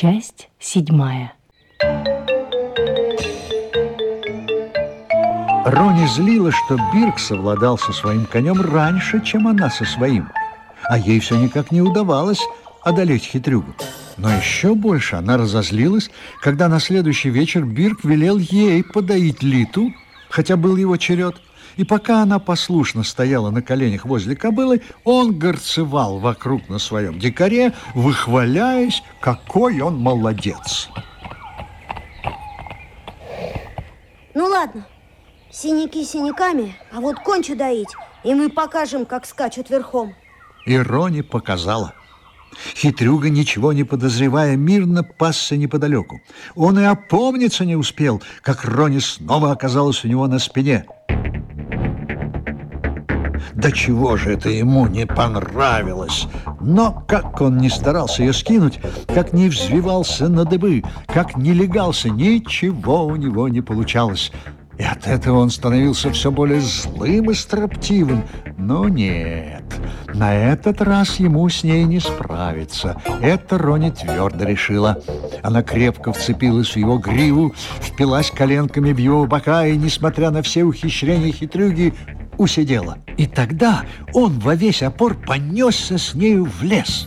Часть седьмая. Рони злила, что Бирк совладал со своим конем раньше, чем она со своим. А ей все никак не удавалось одолеть хитрюгу. Но еще больше она разозлилась, когда на следующий вечер Бирк велел ей подоить Литу, хотя был его черед. И пока она послушно стояла на коленях возле кобылы, он горцевал вокруг на своем дикаре, выхваляясь, какой он молодец. Ну ладно, синяки синяками, а вот кончу доить, и мы покажем, как скачут верхом. И Рони показала. Хитрюга, ничего не подозревая, мирно пасся неподалеку. Он и опомниться не успел, как Рони снова оказалась у него на спине. Да чего же это ему не понравилось? Но как он не старался ее скинуть, как не взвивался на дыбы, как не легался, ничего у него не получалось. И от этого он становился все более злым и строптивым. Но нет, на этот раз ему с ней не справиться. Это Рони твердо решила. Она крепко вцепилась в его гриву, впилась коленками в его бока и, несмотря на все ухищрения хитрюги, усидела. И тогда он во весь опор понесся с нею в лес.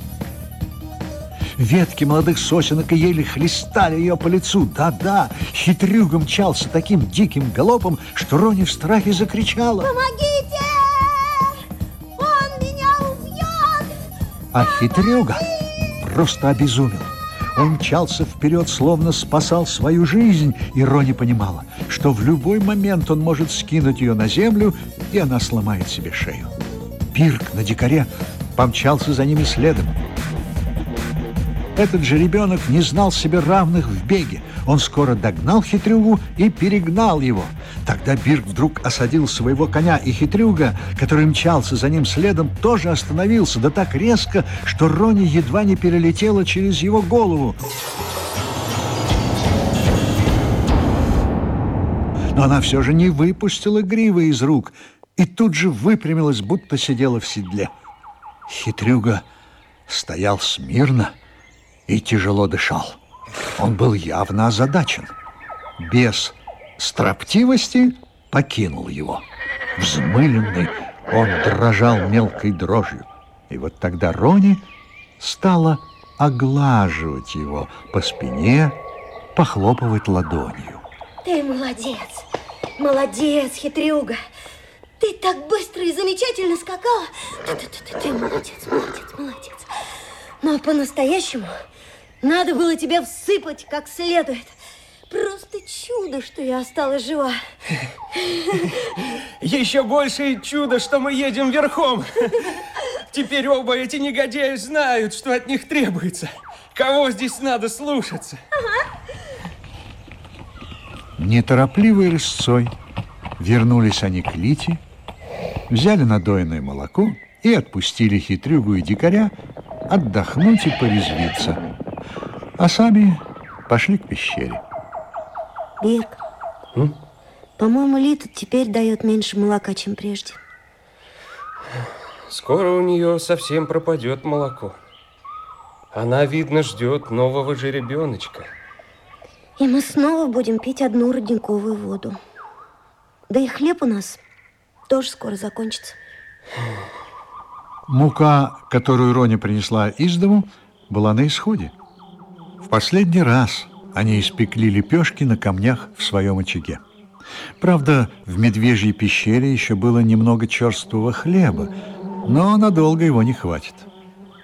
Ветки молодых сосенок и еле хлестали ее по лицу. Да-да, хитрюга мчался таким диким галопом, что Рони в страхе закричала. Помогите! Он меня убьет! А хитрюга просто обезумел. Он мчался вперед, словно спасал свою жизнь, и Рони понимала, что в любой момент он может скинуть ее на землю, и она сломает себе шею. Пирк на дикаре помчался за ними следом. Этот же ребенок не знал себе равных в беге. Он скоро догнал хитрюгу и перегнал его. Тогда Бирк вдруг осадил своего коня, и хитрюга, который мчался за ним следом, тоже остановился, да так резко, что Рони едва не перелетела через его голову. Но она все же не выпустила гривы из рук и тут же выпрямилась, будто сидела в седле. Хитрюга стоял смирно, и тяжело дышал. Он был явно озадачен. Без строптивости покинул его. Взмыленный, он дрожал мелкой дрожью. И вот тогда Рони стала оглаживать его по спине, похлопывать ладонью. Ты молодец, молодец, хитрюга. Ты так быстро и замечательно скакала. Ты, ты, ты, ты, ты молодец, молодец, молодец. Но по-настоящему надо было тебя всыпать как следует. Просто чудо, что я осталась жива. Еще большее чудо, что мы едем верхом. Теперь оба эти негодяи знают, что от них требуется. Кого здесь надо слушаться? Неторопливой рысцой вернулись они к Лите, взяли надоенное молоко и отпустили хитрюгу и дикаря отдохнуть и порезвиться а сами пошли к пещере. Бирк, по-моему, Лита теперь дает меньше молока, чем прежде. Скоро у нее совсем пропадет молоко. Она, видно, ждет нового жеребеночка. И мы снова будем пить одну родниковую воду. Да и хлеб у нас тоже скоро закончится. Мука, которую Роня принесла из дому, была на исходе последний раз они испекли лепешки на камнях в своем очаге. Правда, в медвежьей пещере еще было немного черствого хлеба, но надолго его не хватит.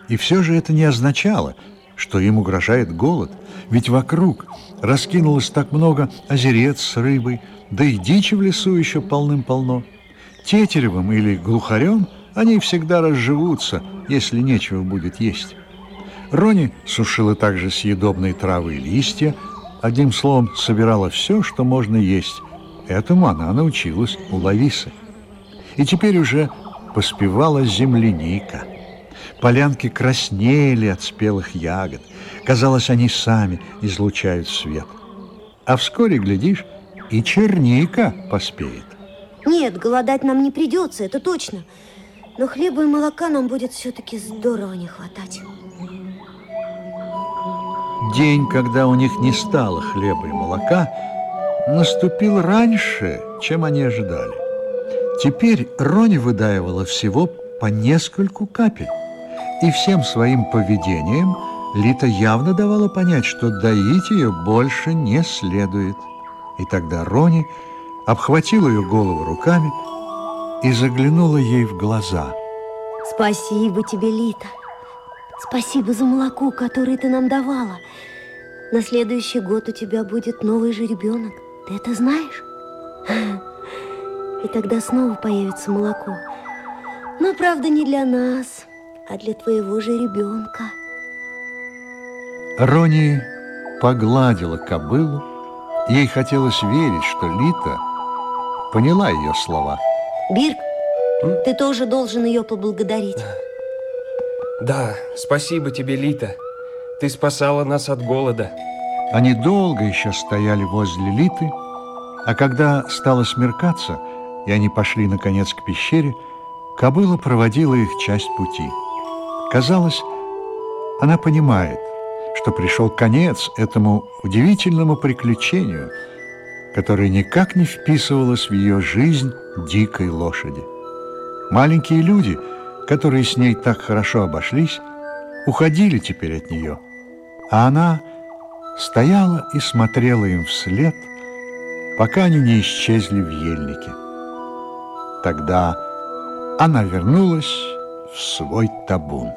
И все же это не означало, что им угрожает голод, ведь вокруг раскинулось так много озерец с рыбой, да и дичи в лесу еще полным-полно. Тетеревым или глухарем они всегда разживутся, если нечего будет есть. Рони сушила также съедобные травы и листья, одним словом, собирала все, что можно есть. Этому она научилась у Лависы. И теперь уже поспевала земляника. Полянки краснели от спелых ягод. Казалось, они сами излучают свет. А вскоре, глядишь, и черника поспеет. Нет, голодать нам не придется, это точно. Но хлеба и молока нам будет все-таки здорово не хватать. День, когда у них не стало хлеба и молока, наступил раньше, чем они ожидали. Теперь Рони выдаивала всего по нескольку капель. И всем своим поведением Лита явно давала понять, что доить ее больше не следует. И тогда Рони обхватила ее голову руками и заглянула ей в глаза. Спасибо тебе, Лита. Спасибо за молоко, которое ты нам давала. На следующий год у тебя будет новый же ребенок. Ты это знаешь? И тогда снова появится молоко. Но, правда, не для нас, а для твоего же ребенка. Рони погладила кобылу. Ей хотелось верить, что Лита поняла ее слова. Бирк, ты тоже должен ее поблагодарить. Да, спасибо тебе, Лита. Ты спасала нас от голода. Они долго еще стояли возле Литы, а когда стало смеркаться, и они пошли, наконец, к пещере, кобыла проводила их часть пути. Казалось, она понимает, что пришел конец этому удивительному приключению, которое никак не вписывалось в ее жизнь дикой лошади. Маленькие люди, которые с ней так хорошо обошлись, уходили теперь от нее, а она стояла и смотрела им вслед, пока они не исчезли в ельнике. Тогда она вернулась в свой табун.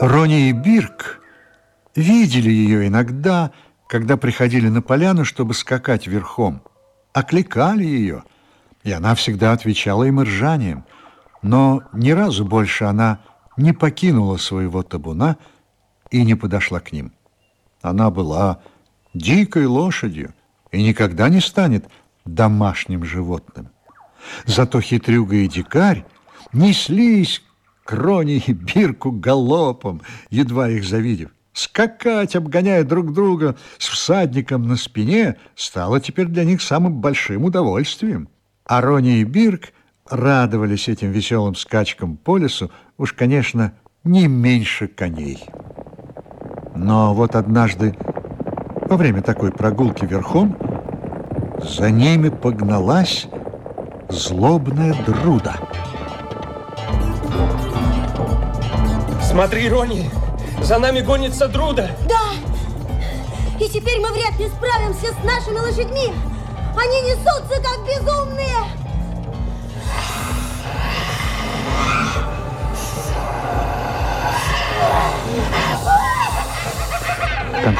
Рони и Бирк видели ее иногда, когда приходили на поляну, чтобы скакать верхом. Окликали ее, и она всегда отвечала им ржанием. Но ни разу больше она не покинула своего табуна и не подошла к ним. Она была дикой лошадью и никогда не станет домашним животным. Зато хитрюга и дикарь неслись к Роне и Бирку галопом, едва их завидев. Скакать, обгоняя друг друга с всадником на спине, стало теперь для них самым большим удовольствием. А Рони и Бирк радовались этим веселым скачкам по лесу, уж, конечно, не меньше коней. Но вот однажды, во время такой прогулки верхом, за ними погналась злобная друда. Смотри, Рони, за нами гонится Друда. Да! И теперь мы вряд ли справимся с нашими лошадьми. Они несутся, как безумные.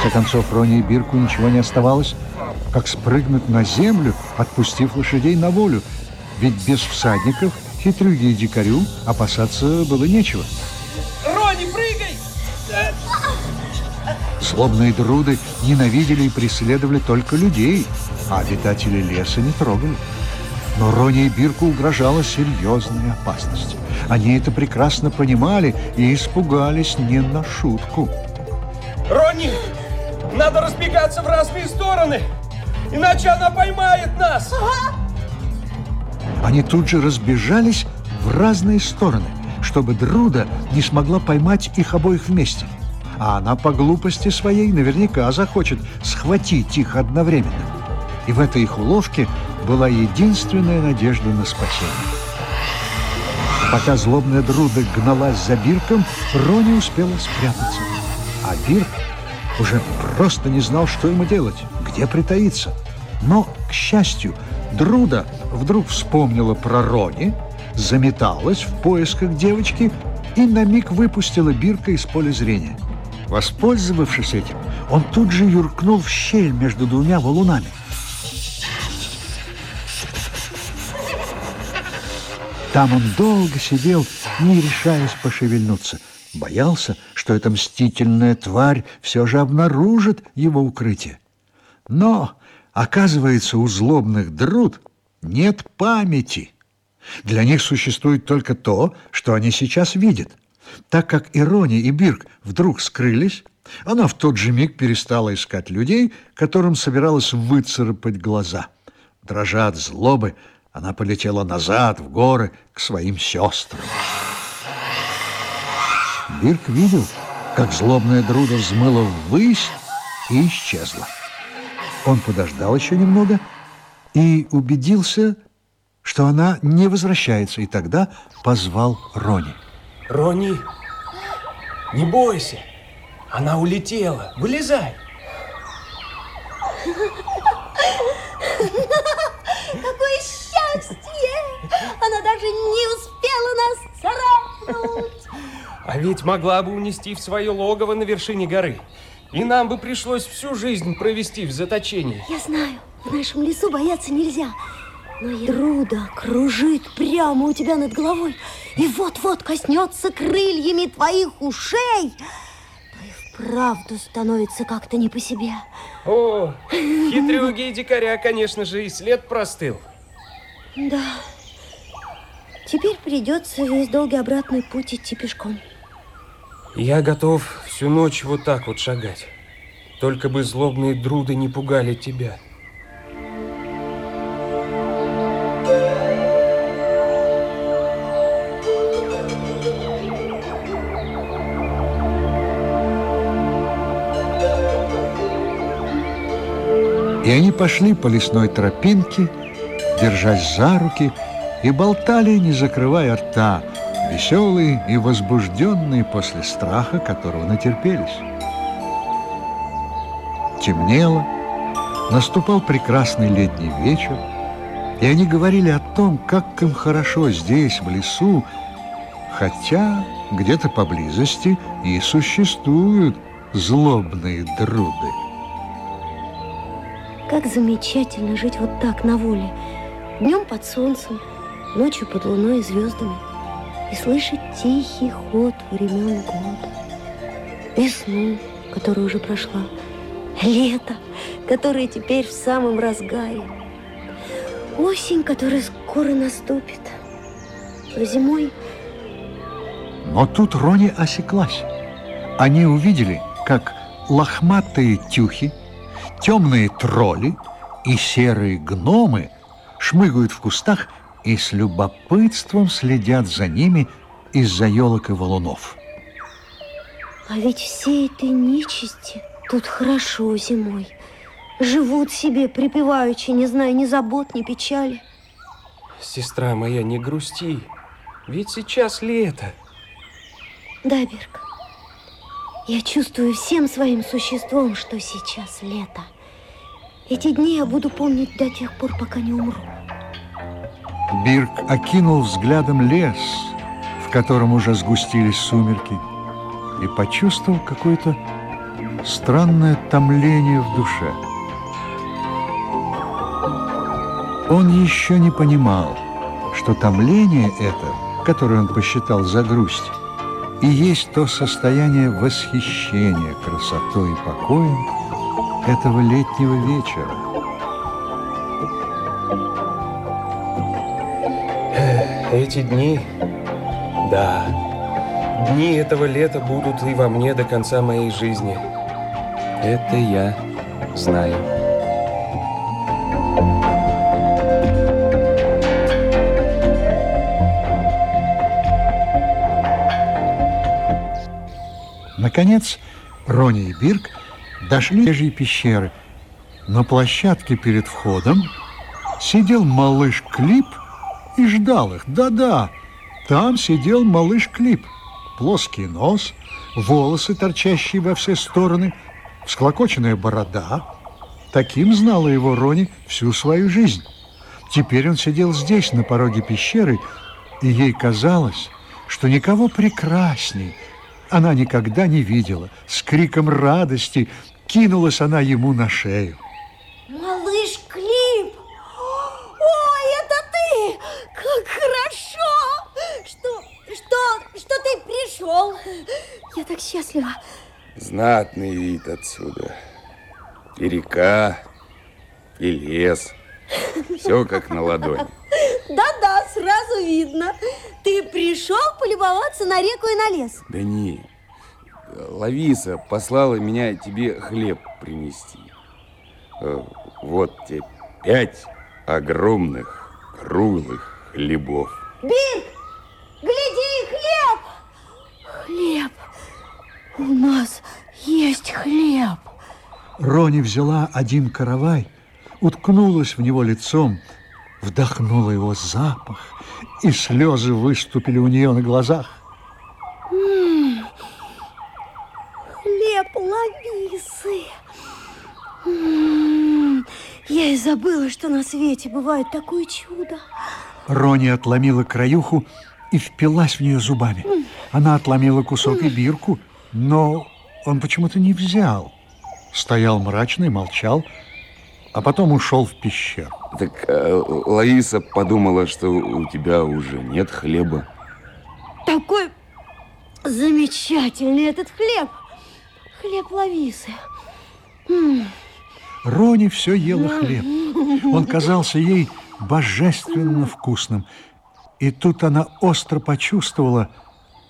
Конце концов, Рони и Бирку ничего не оставалось, как спрыгнуть на землю, отпустив лошадей на волю. Ведь без всадников хитрюги и дикарю опасаться было нечего. Рони, прыгай! Злобные друды ненавидели и преследовали только людей, а обитатели леса не трогали. Но Рони и Бирку угрожала серьезная опасность. Они это прекрасно понимали и испугались не на шутку. Рони, надо разбегаться в разные стороны, иначе она поймает нас. Они тут же разбежались в разные стороны, чтобы Друда не смогла поймать их обоих вместе. А она по глупости своей наверняка захочет схватить их одновременно. И в этой их уловке была единственная надежда на спасение. Пока злобная Друда гналась за Бирком, Рони успела спрятаться. А Бирк уже просто не знал, что ему делать, где притаиться. Но, к счастью, Друда вдруг вспомнила про Рони, заметалась в поисках девочки и на миг выпустила Бирка из поля зрения. Воспользовавшись этим, он тут же юркнул в щель между двумя валунами. Там он долго сидел, не решаясь пошевельнуться. Боялся, что эта мстительная тварь все же обнаружит его укрытие. Но, оказывается, у злобных друд нет памяти. Для них существует только то, что они сейчас видят. Так как Ирони и Бирк вдруг скрылись, она в тот же миг перестала искать людей, которым собиралась выцарапать глаза. Дрожа от злобы, она полетела назад, в горы, к своим сестрам. Бирк видел, как злобная Друда взмыла ввысь и исчезла. Он подождал еще немного и убедился, что она не возвращается, и тогда позвал Рони. Рони, не бойся. Она улетела. Вылезай. Какое счастье! Она даже не успела нас царапнуть. А ведь могла бы унести в свое логово на вершине горы. И нам бы пришлось всю жизнь провести в заточении. Я знаю, в нашем лесу бояться нельзя. Но Руда кружит прямо у тебя над головой и вот-вот коснется крыльями твоих ушей, то и вправду становится как-то не по себе. О, хитрюги и дикаря, конечно же, и след простыл. Да. Теперь придется весь долгий обратный путь идти пешком. Я готов всю ночь вот так вот шагать. Только бы злобные друды не пугали тебя. И они пошли по лесной тропинке, держась за руки, и болтали, не закрывая рта, веселые и возбужденные после страха, которого натерпелись. Темнело, наступал прекрасный летний вечер, и они говорили о том, как им хорошо здесь, в лесу, хотя где-то поблизости и существуют злобные друды. Как замечательно жить вот так на воле. Днем под солнцем, ночью под луной и звездами. И слышать тихий ход времен года. Весну, которая уже прошла. Лето, которое теперь в самом разгаре. Осень, которая скоро наступит. А зимой Но тут Рони осеклась. Они увидели, как лохматые тюхи, темные тролли и серые гномы шмыгают в кустах и с любопытством следят за ними из-за елок и валунов. А ведь всей этой нечисти тут хорошо зимой. Живут себе припеваючи, не зная ни забот, ни печали. Сестра моя, не грусти. Ведь сейчас лето. Да, Бирк, я чувствую всем своим существом, что сейчас лето. Эти дни я буду помнить до тех пор, пока не умру. Бирк окинул взглядом лес, в котором уже сгустились сумерки, и почувствовал какое-то странное томление в душе. Он еще не понимал, что томление это, которое он посчитал за грусть, и есть то состояние восхищения красотой и покоем этого летнего вечера. Эти дни, да, дни этого лета будут и во мне до конца моей жизни. Это я знаю. Наконец, Рони и Бирк дошли до пещеры. На площадке перед входом сидел малыш Клип и ждал их. Да-да, там сидел малыш Клип. Плоский нос, волосы, торчащие во все стороны, всклокоченная борода. Таким знала его Рони всю свою жизнь. Теперь он сидел здесь, на пороге пещеры, и ей казалось, что никого прекрасней она никогда не видела. С криком радости кинулась она ему на шею. Малыш Клип! Ой, это ты! Как хорошо! Что, что, что ты пришел? Я так счастлива. Знатный вид отсюда. И река, и лес. Все как на ладони. Да-да, сразу видно. Ты пришел полюбоваться на реку и на лес. Да не. Лависа послала меня тебе хлеб принести. Э, Вот тебе пять огромных круглых хлебов. Бирк, гляди, хлеб! Хлеб! У нас есть хлеб. Рони взяла один каравай, уткнулась в него лицом, вдохнула его запах, и слезы выступили у нее на глазах. Хлеб лависы. Я и забыла, что на свете бывает такое чудо. Рони отломила краюху и впилась в нее зубами. Она отломила кусок и бирку, но он почему-то не взял. Стоял мрачный, молчал, а потом ушел в пещеру. Так э, Лаиса подумала, что у тебя уже нет хлеба. Такой замечательный этот хлеб. Хлеб лависы. Рони все ела хлеб. Он казался ей божественно вкусным. И тут она остро почувствовала,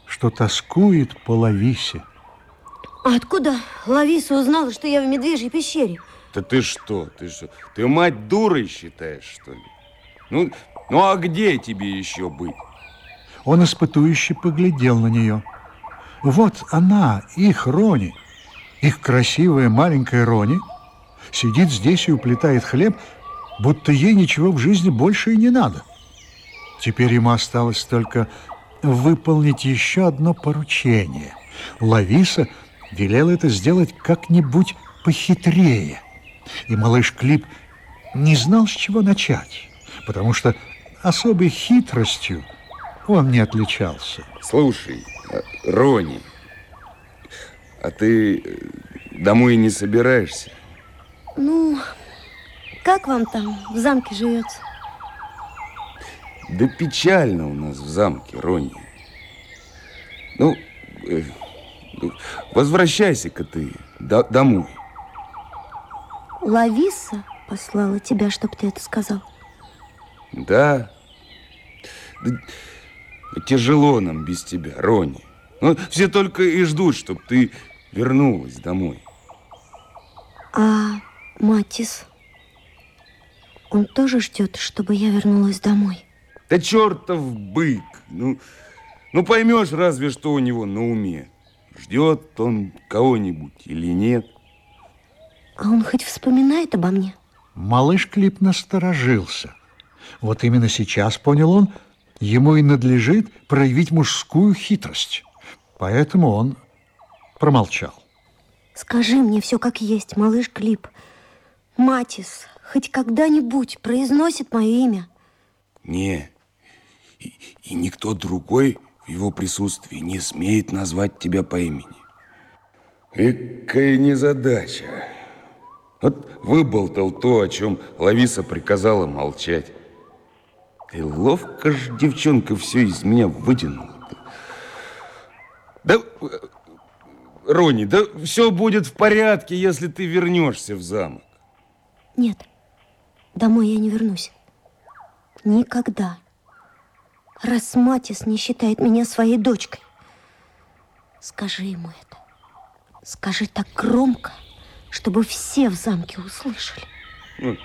что тоскует по Лависе. А откуда Лависа узнала, что я в медвежьей пещере? Да ты что, ты что? Ты мать дурой считаешь, что ли? Ну, ну а где тебе еще быть? Он испытующе поглядел на нее. Вот она, их Рони, их красивая маленькая Рони, сидит здесь и уплетает хлеб, будто ей ничего в жизни больше и не надо. Теперь ему осталось только выполнить еще одно поручение. Лависа велела это сделать как-нибудь похитрее. И малыш Клип не знал, с чего начать, потому что особой хитростью он не отличался. Слушай, э, Рони, а ты э, домой не собираешься? Ну, как вам там в замке живется? Да печально у нас в замке, Рони. Ну, э, ну, возвращайся-ка ты до- домой. Лависа послала тебя, чтобы ты это сказал. Да. Да Тяжело нам без тебя, Рони. Ну, все только и ждут, чтобы ты вернулась домой. А Матис, он тоже ждет, чтобы я вернулась домой? Да чертов бык! Ну, ну поймешь разве, что у него на уме. Ждет он кого-нибудь или нет. А он хоть вспоминает обо мне? Малыш Клип насторожился. Вот именно сейчас, понял он, ему и надлежит проявить мужскую хитрость. Поэтому он промолчал. Скажи мне все как есть, малыш Клип. Матис хоть когда-нибудь произносит мое имя? Не. И, и никто другой в его присутствии не смеет назвать тебя по имени. Экая незадача. Вот выболтал то, о чем Лависа приказала молчать. Ты ловко ж, девчонка, все из меня вытянула. Да, Рони, да все будет в порядке, если ты вернешься в замок. Нет, домой я не вернусь. Никогда. Раз Матис не считает меня своей дочкой. Скажи ему это. Скажи так громко, чтобы все в замке услышали. Ну,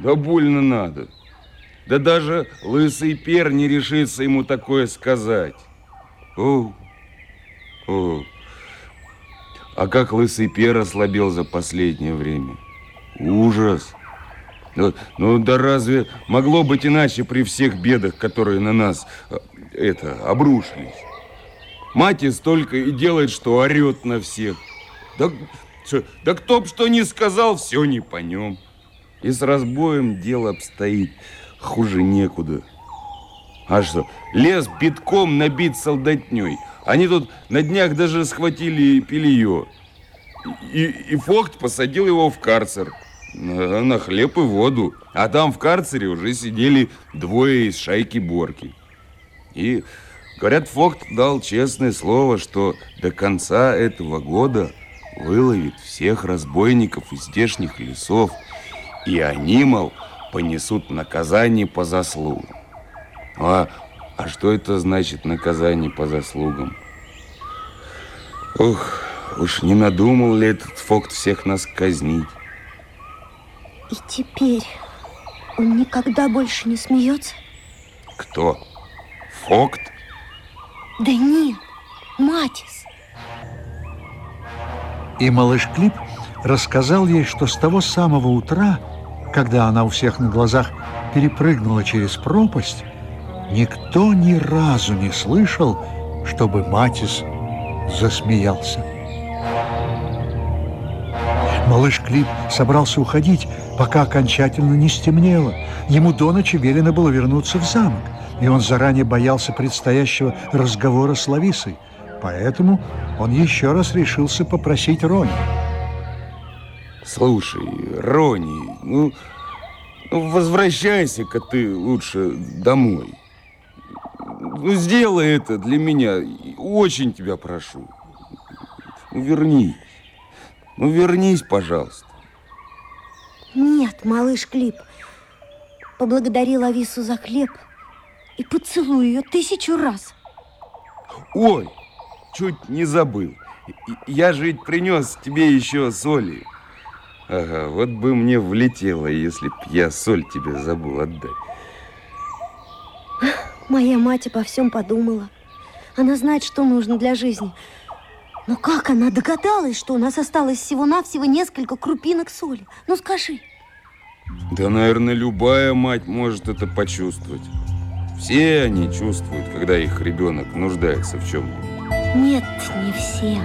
Да больно надо. Да даже лысый пер не решится ему такое сказать. О, о. А как лысый пер ослабел за последнее время. Ужас. Ну, ну да разве могло быть иначе при всех бедах, которые на нас, э, это, обрушились? Матис только и делает, что орет на всех. Да, да кто б что ни сказал, все не по нем. И с разбоем дело обстоит хуже некуда. А что, лес битком набит солдатней. Они тут на днях даже схватили пилье. И, и Фохт посадил его в карцер. На, на хлеб и воду. А там в карцере уже сидели двое из шайки Борки. И, говорят, Фохт дал честное слово, что до конца этого года выловит всех разбойников из здешних лесов. И они, мол, понесут наказание по заслугам. А, а что это значит наказание по заслугам? Ох, уж не надумал ли этот Фокт всех нас казнить? И теперь он никогда больше не смеется? Кто? Фокт? Да нет, Матис. И малыш Клип рассказал ей, что с того самого утра, когда она у всех на глазах перепрыгнула через пропасть, никто ни разу не слышал, чтобы Матис засмеялся. Малыш Клип собрался уходить, пока окончательно не стемнело. Ему до ночи велено было вернуться в замок, и он заранее боялся предстоящего разговора с Лависой. Поэтому он еще раз решился попросить Рони. Слушай, Рони, ну, ну возвращайся-ка ты лучше домой. Ну, сделай это для меня. Очень тебя прошу. Ну, вернись. Ну, вернись, пожалуйста. Нет, малыш Клип, поблагодари Лавису за хлеб и поцелуй ее тысячу раз. Ой, чуть не забыл. Я же ведь принес тебе еще соли. Ага, вот бы мне влетело, если б я соль тебе забыл отдать. Моя мать обо всем подумала. Она знает, что нужно для жизни. Но как она догадалась, что у нас осталось всего-навсего несколько крупинок соли? Ну скажи. Да, наверное, любая мать может это почувствовать. Все они чувствуют, когда их ребенок нуждается в чем-нибудь. Нет, не все.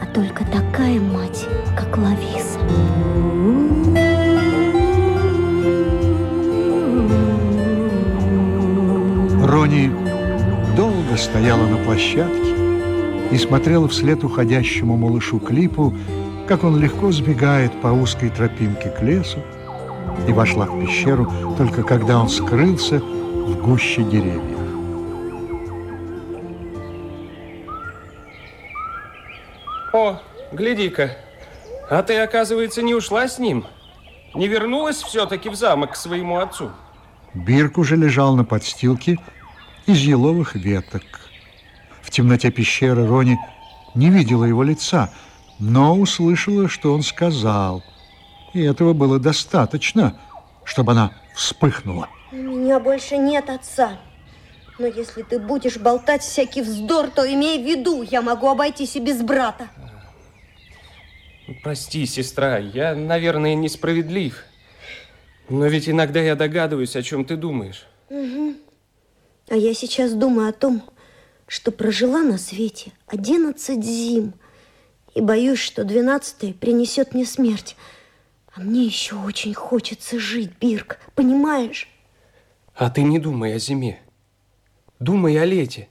А только такая мать, как Лависа. Рони долго стояла на площадке и смотрела вслед уходящему малышу Клипу, как он легко сбегает по узкой тропинке к лесу, и вошла в пещеру только когда он скрылся в гуще деревьев. О, гляди-ка. А ты, оказывается, не ушла с ним? Не вернулась все-таки в замок к своему отцу? Бирк уже лежал на подстилке из еловых веток. В темноте пещеры Рони не видела его лица, но услышала, что он сказал. И этого было достаточно, чтобы она вспыхнула. У меня больше нет отца. Но если ты будешь болтать всякий вздор, то имей в виду, я могу обойтись и без брата. Прости, сестра, я, наверное, несправедлив. Но ведь иногда я догадываюсь, о чем ты думаешь. Угу. А я сейчас думаю о том, что прожила на свете 11 зим. И боюсь, что 12 принесет мне смерть. А мне еще очень хочется жить, Бирк, понимаешь? А ты не думай о зиме. Думай о лете.